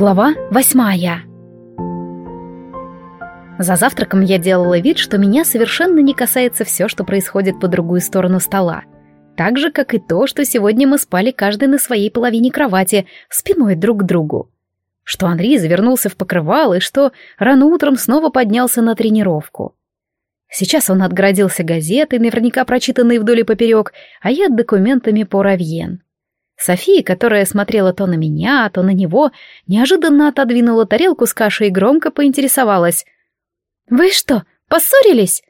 Глава восьмая За завтраком я делала вид, что меня совершенно не касается все, что происходит по другую сторону стола. Так же, как и то, что сегодня мы спали каждый на своей половине кровати, спиной друг к другу. Что Андрей завернулся в покрывало и что рано утром снова поднялся на тренировку. Сейчас он отгородился газетой, наверняка прочитанной вдоль и поперек, а я документами по Равьен. София, которая смотрела то на меня, то на него, неожиданно отодвинула тарелку с кашей и громко поинтересовалась. «Вы что, поссорились?»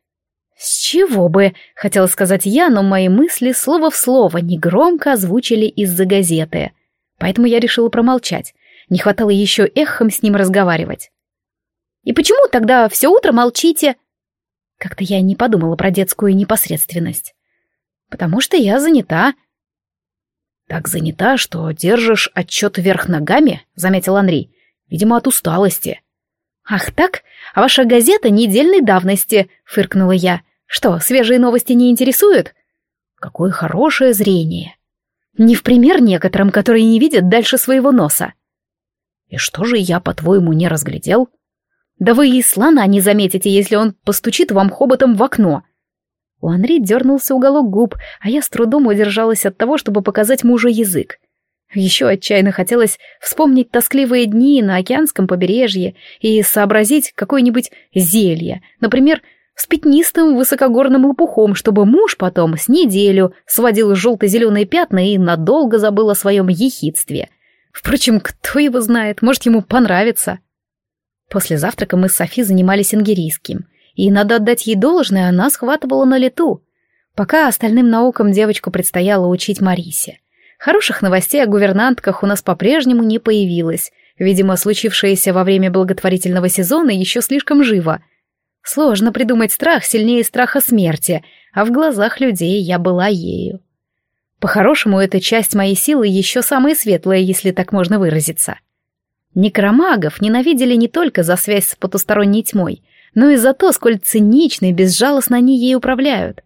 «С чего бы?» — хотела сказать я, но мои мысли слово в слово негромко озвучили из-за газеты. Поэтому я решила промолчать. Не хватало еще эхом с ним разговаривать. «И почему тогда все утро молчите?» Как-то я не подумала про детскую непосредственность. «Потому что я занята», «Так занята, что держишь отчет вверх ногами», — заметил Анри. «Видимо, от усталости». «Ах так? А ваша газета недельной давности», — фыркнула я. «Что, свежие новости не интересуют?» «Какое хорошее зрение!» «Не в пример некоторым, которые не видят дальше своего носа». «И что же я, по-твоему, не разглядел?» «Да вы и слона не заметите, если он постучит вам хоботом в окно», у Анри дернулся уголок губ, а я с трудом удержалась от того, чтобы показать мужу язык. Еще отчаянно хотелось вспомнить тоскливые дни на океанском побережье и сообразить какое-нибудь зелье, например, с пятнистым высокогорным лопухом, чтобы муж потом с неделю сводил желто-зеленые пятна и надолго забыл о своем ехидстве. Впрочем, кто его знает, может, ему понравится. После завтрака мы с Софи занимались ингерийским — и, надо отдать ей должное, она схватывала на лету. Пока остальным наукам девочку предстояло учить Марисе. Хороших новостей о гувернантках у нас по-прежнему не появилось. Видимо, случившееся во время благотворительного сезона еще слишком живо. Сложно придумать страх сильнее страха смерти, а в глазах людей я была ею. По-хорошему, эта часть моей силы еще самая светлая, если так можно выразиться. Некромагов ненавидели не только за связь с потусторонней тьмой, но и за то, сколь цинично и безжалостно они ей управляют.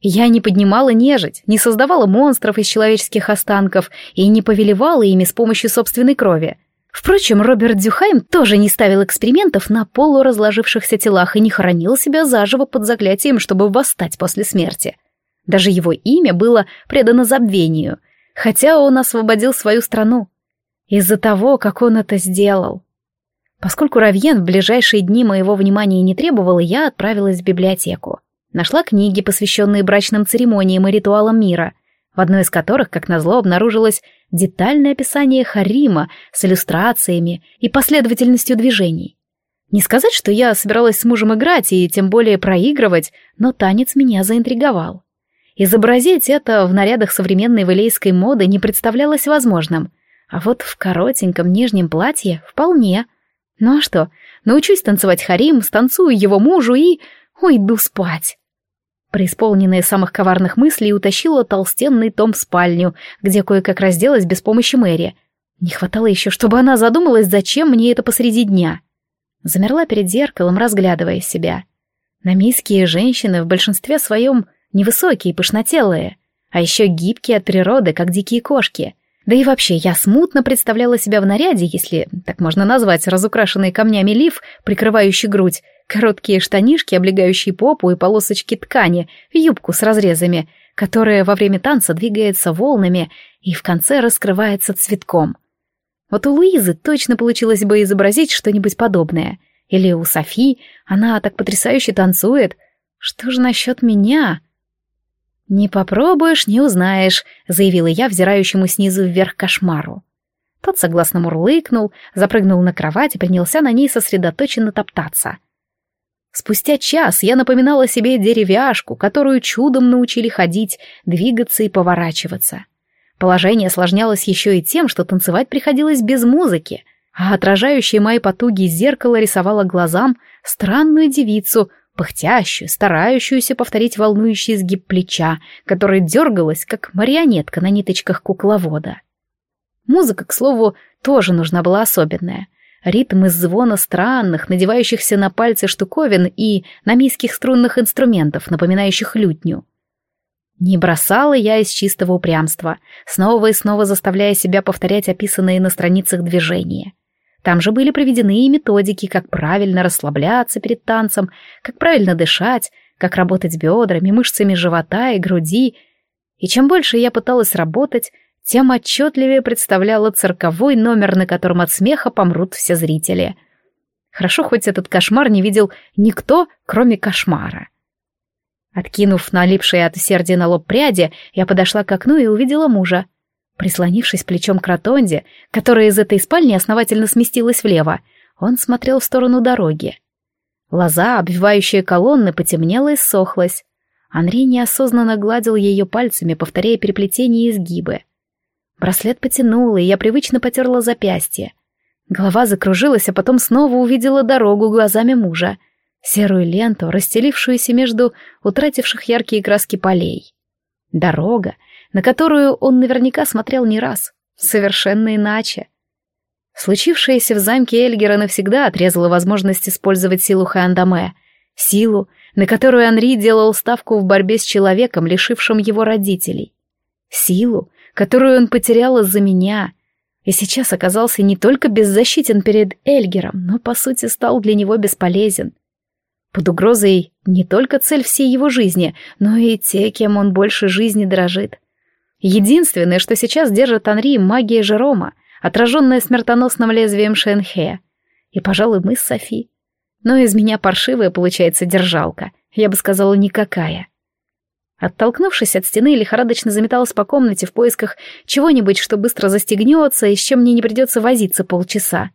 Я не поднимала нежить, не создавала монстров из человеческих останков и не повелевала ими с помощью собственной крови. Впрочем, Роберт Дюхайм тоже не ставил экспериментов на полуразложившихся телах и не хоронил себя заживо под заклятием, чтобы восстать после смерти. Даже его имя было предано забвению, хотя он освободил свою страну. Из-за того, как он это сделал. Поскольку Равьен в ближайшие дни моего внимания не требовала, я отправилась в библиотеку. Нашла книги, посвященные брачным церемониям и ритуалам мира, в одной из которых, как назло, обнаружилось детальное описание харима с иллюстрациями и последовательностью движений. Не сказать, что я собиралась с мужем играть и тем более проигрывать, но танец меня заинтриговал. Изобразить это в нарядах современной валейской моды не представлялось возможным, а вот в коротеньком нижнем платье вполне — ну а что, научусь танцевать харим, станцую его мужу и... уйду спать. Преисполненная самых коварных мыслей утащила толстенный том в спальню, где кое-как разделась без помощи Мэри. Не хватало еще, чтобы она задумалась, зачем мне это посреди дня. Замерла перед зеркалом, разглядывая себя. Намийские женщины в большинстве своем невысокие, пышнотелые, а еще гибкие от природы, как дикие кошки — да и вообще, я смутно представляла себя в наряде, если так можно назвать разукрашенный камнями лиф, прикрывающий грудь, короткие штанишки, облегающие попу и полосочки ткани, юбку с разрезами, которая во время танца двигается волнами и в конце раскрывается цветком. Вот у Луизы точно получилось бы изобразить что-нибудь подобное. Или у Софи, она так потрясающе танцует. Что же насчет меня?» «Не попробуешь, не узнаешь», — заявила я взирающему снизу вверх кошмару. Тот согласно мурлыкнул, запрыгнул на кровать и принялся на ней сосредоточенно топтаться. Спустя час я напоминала себе деревяшку, которую чудом научили ходить, двигаться и поворачиваться. Положение осложнялось еще и тем, что танцевать приходилось без музыки, а отражающее мои потуги зеркало рисовало глазам странную девицу — пыхтящую, старающуюся повторить волнующий изгиб плеча, которая дергалась, как марионетка на ниточках кукловода. Музыка, к слову, тоже нужна была особенная. Ритм из звона странных, надевающихся на пальцы штуковин и намийских струнных инструментов, напоминающих лютню. Не бросала я из чистого упрямства, снова и снова заставляя себя повторять описанные на страницах движения. Там же были приведены и методики, как правильно расслабляться перед танцем, как правильно дышать, как работать бедрами, мышцами живота и груди. И чем больше я пыталась работать, тем отчетливее представляла цирковой номер, на котором от смеха помрут все зрители. Хорошо, хоть этот кошмар не видел никто, кроме кошмара. Откинув налипшие от усердия на лоб пряди, я подошла к окну и увидела мужа. Прислонившись плечом к ротонде, которая из этой спальни основательно сместилась влево, он смотрел в сторону дороги. Лоза, обвивающая колонны, потемнела и сохлась. Анри неосознанно гладил ее пальцами, повторяя переплетение и изгибы. Браслет потянуло, и я привычно потерла запястье. Голова закружилась, а потом снова увидела дорогу глазами мужа. Серую ленту, расстелившуюся между утративших яркие краски полей. Дорога, на которую он наверняка смотрел не раз, совершенно иначе. Случившееся в замке Эльгера навсегда отрезало возможность использовать силу Хандаме, силу, на которую Анри делал ставку в борьбе с человеком, лишившим его родителей. Силу, которую он потерял из-за меня, и сейчас оказался не только беззащитен перед Эльгером, но, по сути, стал для него бесполезен. Под угрозой не только цель всей его жизни, но и те, кем он больше жизни дрожит. Единственное, что сейчас держит Анри, магия Жерома, отраженная смертоносным лезвием Шенхе. И, пожалуй, мы с Софи. Но из меня паршивая получается держалка. Я бы сказала, никакая. Оттолкнувшись от стены, лихорадочно заметалась по комнате в поисках чего-нибудь, что быстро застегнется и с чем мне не придется возиться полчаса.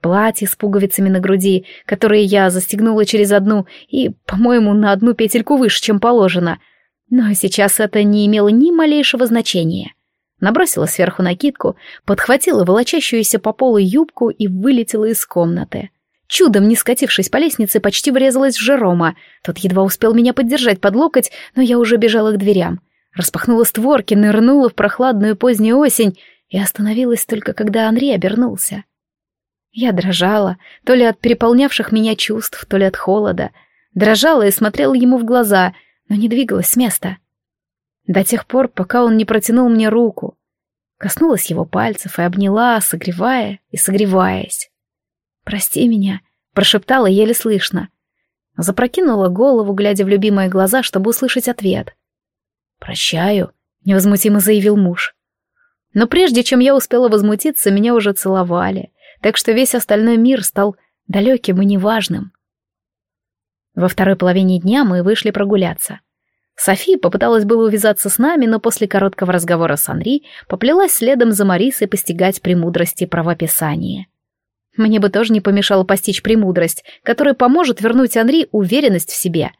Платье с пуговицами на груди, которые я застегнула через одну и, по-моему, на одну петельку выше, чем положено. Но сейчас это не имело ни малейшего значения набросила сверху накидку, подхватила волочащуюся по полу юбку и вылетела из комнаты. Чудом не скатившись по лестнице, почти врезалась в Жерома. Тот едва успел меня поддержать под локоть, но я уже бежала к дверям. Распахнула створки, нырнула в прохладную позднюю осень и остановилась только когда Андрей обернулся. Я дрожала, то ли от переполнявших меня чувств, то ли от холода. Дрожала и смотрела ему в глаза, но не двигалась с места. — до тех пор, пока он не протянул мне руку. Коснулась его пальцев и обняла, согревая и согреваясь. «Прости меня», — прошептала еле слышно. Запрокинула голову, глядя в любимые глаза, чтобы услышать ответ. «Прощаю», — невозмутимо заявил муж. Но прежде чем я успела возмутиться, меня уже целовали, так что весь остальной мир стал далеким и неважным. Во второй половине дня мы вышли прогуляться. Софи попыталась было увязаться с нами, но после короткого разговора с Анри поплелась следом за Марисой постигать премудрости правописания. Мне бы тоже не помешало постичь премудрость, которая поможет вернуть Анри уверенность в себе.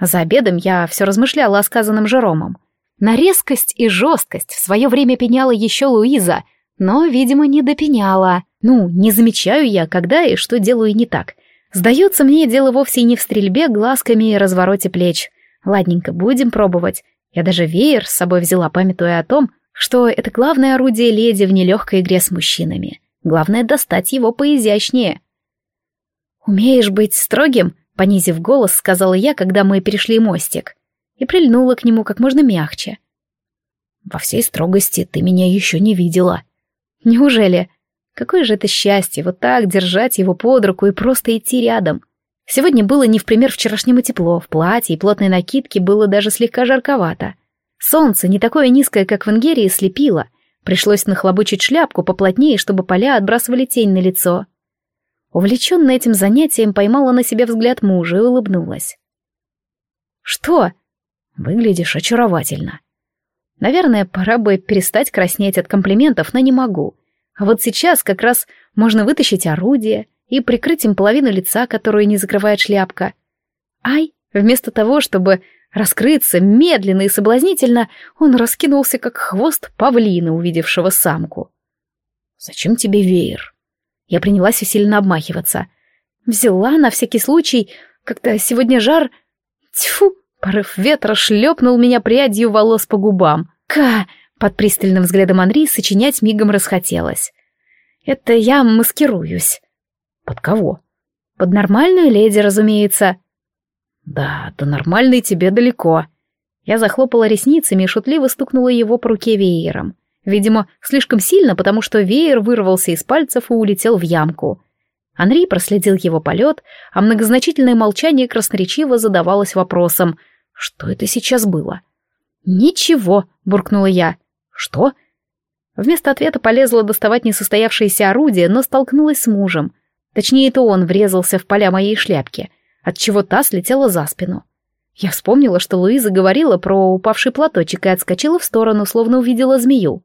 За обедом я все размышляла о сказанном Жеромом. На резкость и жесткость в свое время пеняла еще Луиза, но, видимо, не допеняла. Ну, не замечаю я, когда и что делаю не так. Сдается мне, дело вовсе не в стрельбе глазками и развороте плеч — Ладненько, будем пробовать. Я даже веер с собой взяла, памятуя о том, что это главное орудие леди в нелегкой игре с мужчинами. Главное достать его поизящнее. «Умеешь быть строгим?» — понизив голос, сказала я, когда мы перешли мостик, и прильнула к нему как можно мягче. «Во всей строгости ты меня еще не видела». «Неужели? Какое же это счастье, вот так держать его под руку и просто идти рядом!» Сегодня было не в пример вчерашнему тепло, в платье и плотной накидке было даже слегка жарковато. Солнце, не такое низкое, как в Ингерии, слепило. Пришлось нахлобучить шляпку поплотнее, чтобы поля отбрасывали тень на лицо. Увлеченная этим занятием, поймала на себе взгляд мужа и улыбнулась. «Что?» «Выглядишь очаровательно». Наверное, пора бы перестать краснеть от комплиментов, но не могу. А вот сейчас как раз можно вытащить орудие, и прикрыть им половину лица, которую не закрывает шляпка. Ай, вместо того, чтобы раскрыться медленно и соблазнительно, он раскинулся, как хвост павлина, увидевшего самку. «Зачем тебе веер?» Я принялась усиленно обмахиваться. Взяла на всякий случай, когда сегодня жар... Тьфу! Порыв ветра шлепнул меня прядью волос по губам. Ка! Под пристальным взглядом Анри сочинять мигом расхотелось. Это я маскируюсь. Под кого? Под нормальную леди, разумеется. Да, до нормальной тебе далеко. Я захлопала ресницами и шутливо стукнула его по руке веером. Видимо, слишком сильно, потому что веер вырвался из пальцев и улетел в ямку. Анри проследил его полет, а многозначительное молчание красноречиво задавалось вопросом «Что это сейчас было?» «Ничего», — буркнула я. «Что?» Вместо ответа полезла доставать несостоявшееся орудие, но столкнулась с мужем. Точнее, это он врезался в поля моей шляпки, отчего та слетела за спину. Я вспомнила, что Луиза говорила про упавший платочек и отскочила в сторону, словно увидела змею.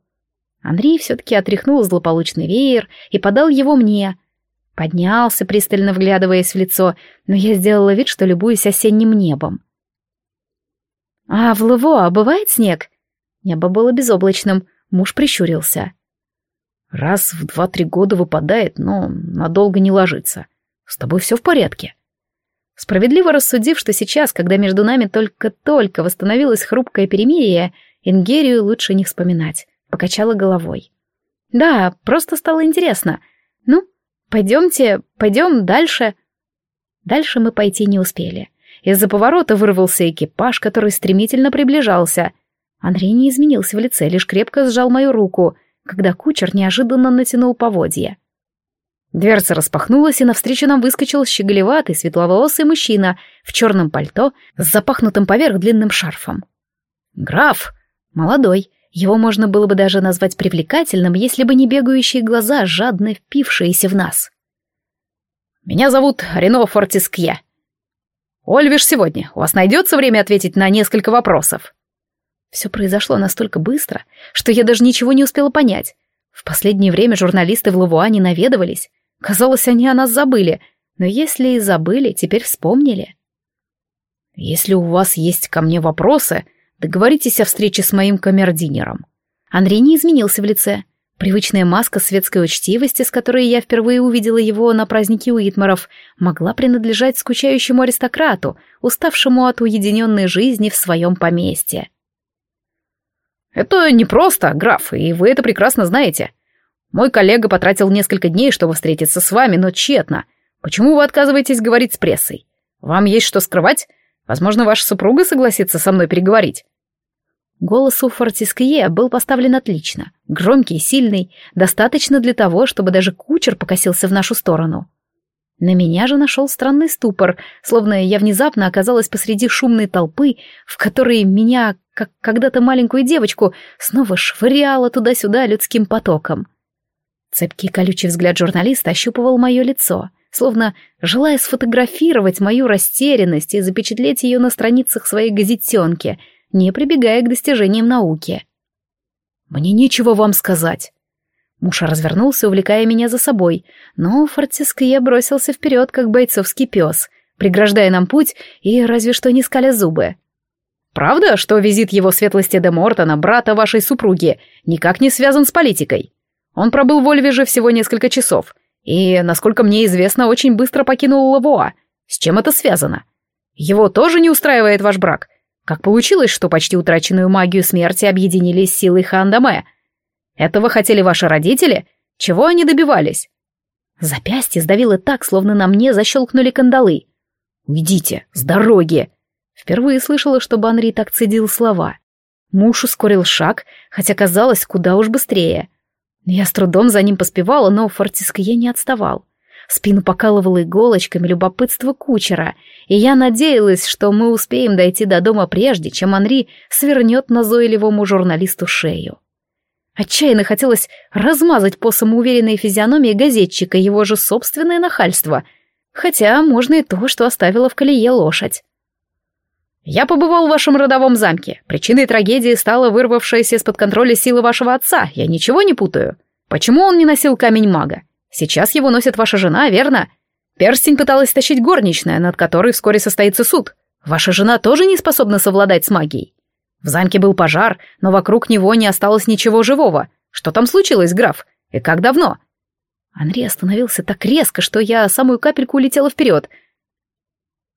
Андрей все-таки отряхнул злополучный веер и подал его мне. Поднялся, пристально вглядываясь в лицо, но я сделала вид, что любуюсь осенним небом. «А в Лево бывает снег?» Небо было безоблачным, муж прищурился. «Раз в два-три года выпадает, но надолго не ложится. С тобой все в порядке?» Справедливо рассудив, что сейчас, когда между нами только-только восстановилось хрупкое перемирие, Ингерию лучше не вспоминать, покачала головой. «Да, просто стало интересно. Ну, пойдемте, пойдем дальше». Дальше мы пойти не успели. Из-за поворота вырвался экипаж, который стремительно приближался. Андрей не изменился в лице, лишь крепко сжал мою руку, когда кучер неожиданно натянул поводья. Дверца распахнулась, и навстречу нам выскочил щеголеватый светловолосый мужчина в черном пальто с запахнутым поверх длинным шарфом. «Граф!» Молодой. Его можно было бы даже назвать привлекательным, если бы не бегающие глаза, жадно впившиеся в нас. «Меня зовут Рено Фортискье. Ольвиш сегодня. У вас найдется время ответить на несколько вопросов?» Все произошло настолько быстро, что я даже ничего не успела понять. В последнее время журналисты в Лавуане наведывались. Казалось, они о нас забыли, но если и забыли, теперь вспомнили. Если у вас есть ко мне вопросы, договоритесь о встрече с моим камердинером. Андрей не изменился в лице. Привычная маска светской учтивости, с которой я впервые увидела его на празднике Уитмаров, могла принадлежать скучающему аристократу, уставшему от уединенной жизни в своем поместье. «Это непросто, граф, и вы это прекрасно знаете. Мой коллега потратил несколько дней, чтобы встретиться с вами, но тщетно. Почему вы отказываетесь говорить с прессой? Вам есть что скрывать? Возможно, ваша супруга согласится со мной переговорить». Голос у Фортиские был поставлен отлично. Громкий, сильный, достаточно для того, чтобы даже кучер покосился в нашу сторону. На меня же нашел странный ступор, словно я внезапно оказалась посреди шумной толпы, в которой меня, как когда-то маленькую девочку, снова швыряло туда-сюда людским потоком. Цепкий колючий взгляд журналиста ощупывал мое лицо, словно желая сфотографировать мою растерянность и запечатлеть ее на страницах своей газетенки, не прибегая к достижениям науки. «Мне нечего вам сказать». Муж развернулся, увлекая меня за собой, но Фортискье бросился вперед, как бойцовский пес, преграждая нам путь и разве что не скаля зубы. «Правда, что визит его светлости де Мортона, брата вашей супруги, никак не связан с политикой?» Он пробыл в Ольвеже всего несколько часов, и, насколько мне известно, очень быстро покинул Лавуа. С чем это связано? Его тоже не устраивает ваш брак? Как получилось, что почти утраченную магию смерти объединили с силой Хандаме? Этого хотели ваши родители? Чего они добивались? Запястье сдавило так, словно на мне защелкнули кандалы. «Уйдите, с дороги!» Впервые слышала, чтобы Анри так цедил слова. Муж ускорил шаг, хотя казалось, куда уж быстрее. Я с трудом за ним поспевала, но я не отставал. Спину покалывало иголочками любопытство кучера, и я надеялась, что мы успеем дойти до дома прежде, чем Анри свернет назойливому журналисту шею. Отчаянно хотелось размазать по самоуверенной физиономии газетчика его же собственное нахальство, хотя можно и то, что оставила в колее лошадь. Я побывал в вашем родовом замке. Причиной трагедии стала вырвавшаяся из-под контроля сила вашего отца. Я ничего не путаю. Почему он не носил камень мага? Сейчас его носит ваша жена, верно? Перстень пыталась тащить горничная, над которой вскоре состоится суд. Ваша жена тоже не способна совладать с магией. В замке был пожар, но вокруг него не осталось ничего живого. Что там случилось, граф? И как давно? Андрей остановился так резко, что я самую капельку улетела вперед —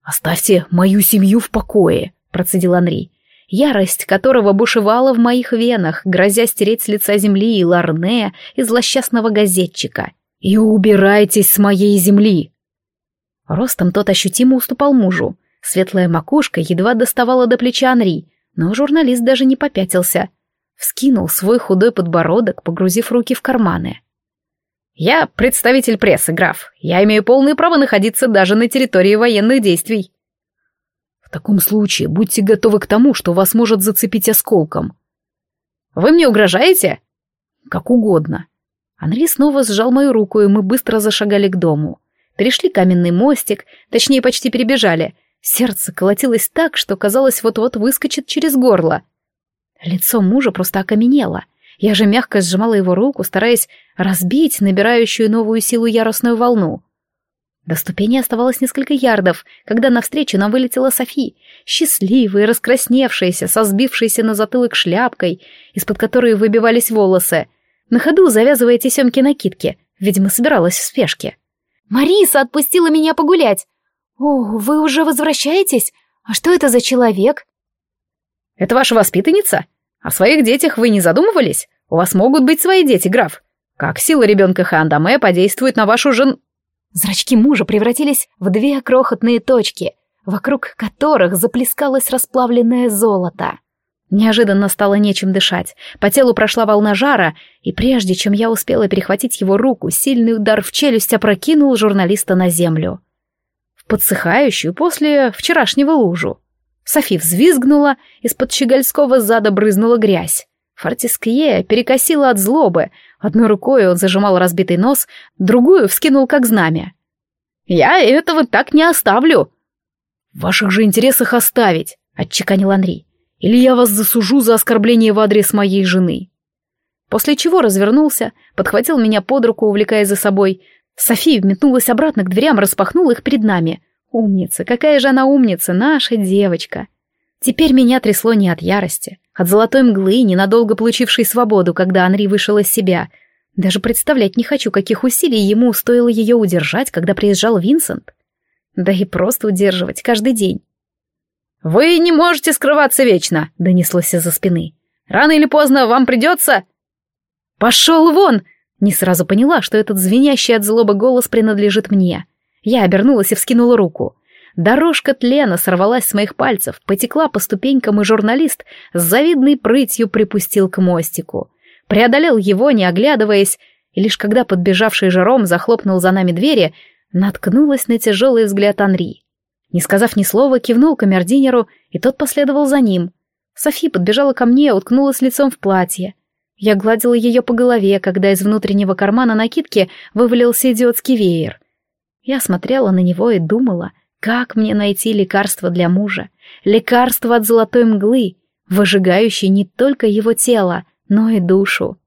«Оставьте мою семью в покое», — процедил Анри, ярость которого бушевала в моих венах, грозя стереть с лица земли и Ларне, и злосчастного газетчика. «И убирайтесь с моей земли!» Ростом тот ощутимо уступал мужу. Светлая макушка едва доставала до плеча Анри, но журналист даже не попятился. вскинул свой худой подбородок, погрузив руки в карманы. «Я представитель прессы, граф. Я имею полное право находиться даже на территории военных действий». «В таком случае будьте готовы к тому, что вас может зацепить осколком». «Вы мне угрожаете?» «Как угодно». Анри снова сжал мою руку, и мы быстро зашагали к дому. Перешли каменный мостик, точнее, почти перебежали. Сердце колотилось так, что казалось, вот-вот выскочит через горло. Лицо мужа просто окаменело. Я же мягко сжимала его руку, стараясь разбить набирающую новую силу яростную волну. До ступени оставалось несколько ярдов, когда навстречу нам вылетела Софи, счастливая, раскрасневшаяся, со сбившейся на затылок шляпкой, из-под которой выбивались волосы, на ходу завязывая тесемки накидки, видимо, собиралась в спешке. «Мариса отпустила меня погулять! О, вы уже возвращаетесь? А что это за человек?» «Это ваша воспитанница? О своих детях вы не задумывались? У вас могут быть свои дети, граф. Как сила ребенка Хандаме подействует на вашу жен...» Зрачки мужа превратились в две крохотные точки, вокруг которых заплескалось расплавленное золото. Неожиданно стало нечем дышать. По телу прошла волна жара, и прежде чем я успела перехватить его руку, сильный удар в челюсть опрокинул журналиста на землю. Подсыхающую после вчерашнего лужу. Софи взвизгнула, из-под щегольского зада брызнула грязь. Фортискье перекосило от злобы. Одной рукой он зажимал разбитый нос, другую вскинул как знамя. «Я этого так не оставлю!» «В ваших же интересах оставить!» — отчеканил Анри. «Или я вас засужу за оскорбление в адрес моей жены!» После чего развернулся, подхватил меня под руку, увлекая за собой. София метнулась обратно к дверям, распахнула их перед нами. Умница, какая же она умница, наша девочка. Теперь меня трясло не от ярости, от золотой мглы, ненадолго получившей свободу, когда Анри вышел из себя. Даже представлять не хочу, каких усилий ему стоило ее удержать, когда приезжал Винсент. Да и просто удерживать каждый день. «Вы не можете скрываться вечно», — донеслось из-за спины. «Рано или поздно вам придется...» «Пошел вон!» Не сразу поняла, что этот звенящий от злобы голос принадлежит мне. Я обернулась и вскинула руку. Дорожка тлена сорвалась с моих пальцев, потекла по ступенькам, и журналист с завидной прытью припустил к мостику. Преодолел его, не оглядываясь, и лишь когда подбежавший Жером захлопнул за нами двери, наткнулась на тяжелый взгляд Анри. Не сказав ни слова, кивнул камердинеру, и тот последовал за ним. Софи подбежала ко мне, уткнулась лицом в платье. Я гладила ее по голове, когда из внутреннего кармана накидки вывалился идиотский веер — я смотрела на него и думала, как мне найти лекарство для мужа, лекарство от золотой мглы, выжигающей не только его тело, но и душу.